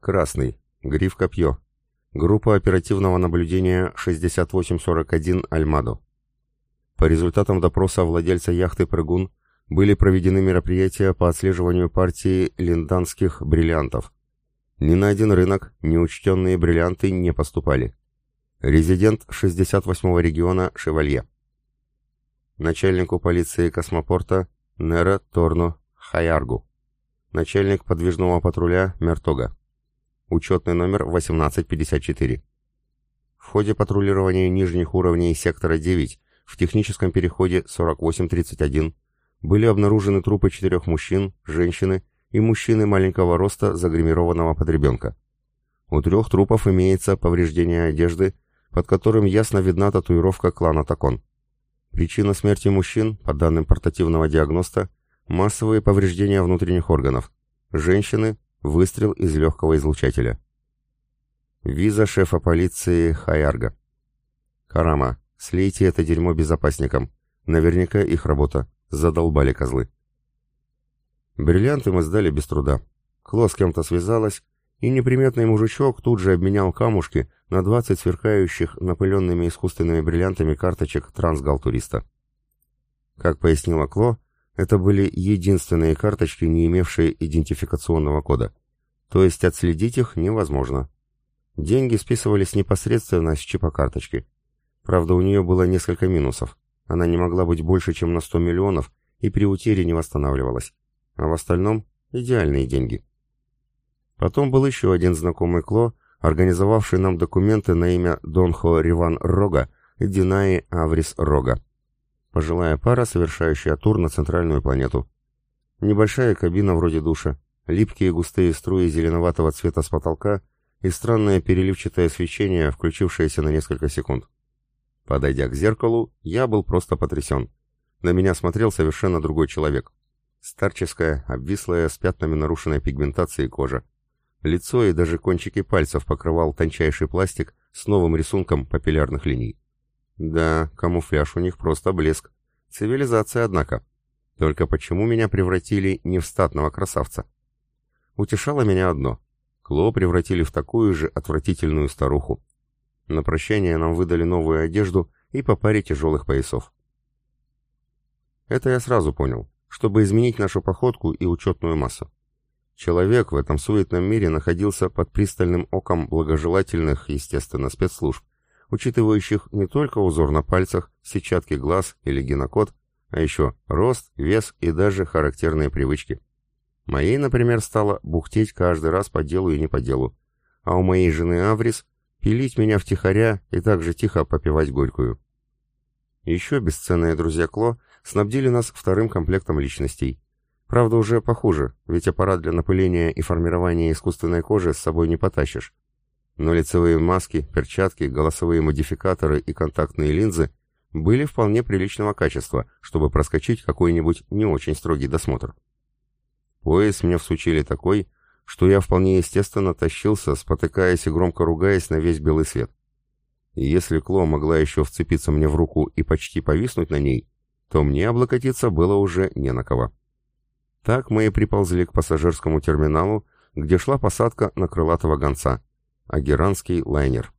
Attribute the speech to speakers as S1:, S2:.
S1: Красный. Гриф-копье. Группа оперативного наблюдения 6841 «Альмадо». По результатам допроса владельца яхты «Прыгун» были проведены мероприятия по отслеживанию партии линданских бриллиантов. Ни на один рынок неучтенные бриллианты не поступали. Резидент 68-го региона Шевалье. Начальнику полиции космопорта Нера Торно Хаяргу. Начальник подвижного патруля Мертога. Учетный номер 1854. В ходе патрулирования нижних уровней сектора 9 в техническом переходе 4831 были обнаружены трупы четырех мужчин, женщины и мужчины маленького роста, загримированного под ребенка. У трех трупов имеется повреждение одежды, под которым ясно видна татуировка клана Такон. Причина смерти мужчин, по данным портативного диагноста, массовые повреждения внутренних органов. Женщины – выстрел из легкого излучателя. Виза шефа полиции Хаярга. Карама, слейте это дерьмо безопасникам. Наверняка их работа. Задолбали козлы. Бриллианты мы сдали без труда. Кло с кем-то связалась, и неприметный мужичок тут же обменял камушки на 20 сверкающих напыленными искусственными бриллиантами карточек трансгал-туриста. Как пояснила Кло, это были единственные карточки, не имевшие идентификационного кода. То есть отследить их невозможно. Деньги списывались непосредственно с чипа карточки. Правда, у нее было несколько минусов. Она не могла быть больше, чем на 100 миллионов, и при утере не восстанавливалась. А в остальном – идеальные деньги. Потом был еще один знакомый Кло, организовавший нам документы на имя Донхо Риван Рога и Динаи Аврис Рога. Пожилая пара, совершающая тур на центральную планету. Небольшая кабина вроде душа, липкие густые струи зеленоватого цвета с потолка и странное переливчатое свечение, включившееся на несколько секунд. Подойдя к зеркалу, я был просто потрясен. На меня смотрел совершенно другой человек. Старческая, обвислая, с пятнами нарушенной пигментации кожа. Лицо и даже кончики пальцев покрывал тончайший пластик с новым рисунком папиллярных линий. Да, камуфляж у них просто блеск. Цивилизация, однако. Только почему меня превратили не в статного красавца? Утешало меня одно. Кло превратили в такую же отвратительную старуху. На прощание нам выдали новую одежду и по паре тяжелых поясов. Это я сразу понял, чтобы изменить нашу походку и учетную массу. Человек в этом суетном мире находился под пристальным оком благожелательных, естественно, спецслужб, учитывающих не только узор на пальцах, сетчатки глаз или генокод, а еще рост, вес и даже характерные привычки. Моей, например, стало бухтеть каждый раз по делу и не по делу, а у моей жены Аврис пилить меня втихаря и также тихо попивать горькую. Еще бесценные друзья Кло снабдили нас вторым комплектом личностей – Правда, уже похуже, ведь аппарат для напыления и формирования искусственной кожи с собой не потащишь. Но лицевые маски, перчатки, голосовые модификаторы и контактные линзы были вполне приличного качества, чтобы проскочить какой-нибудь не очень строгий досмотр. Пояс мне всучили такой, что я вполне естественно тащился, спотыкаясь и громко ругаясь на весь белый свет. И если Кло могла еще вцепиться мне в руку и почти повиснуть на ней, то мне облокотиться было уже не на кого. Так мы и приползли к пассажирскому терминалу, где шла посадка на крылатого гонца, агеранский лайнер.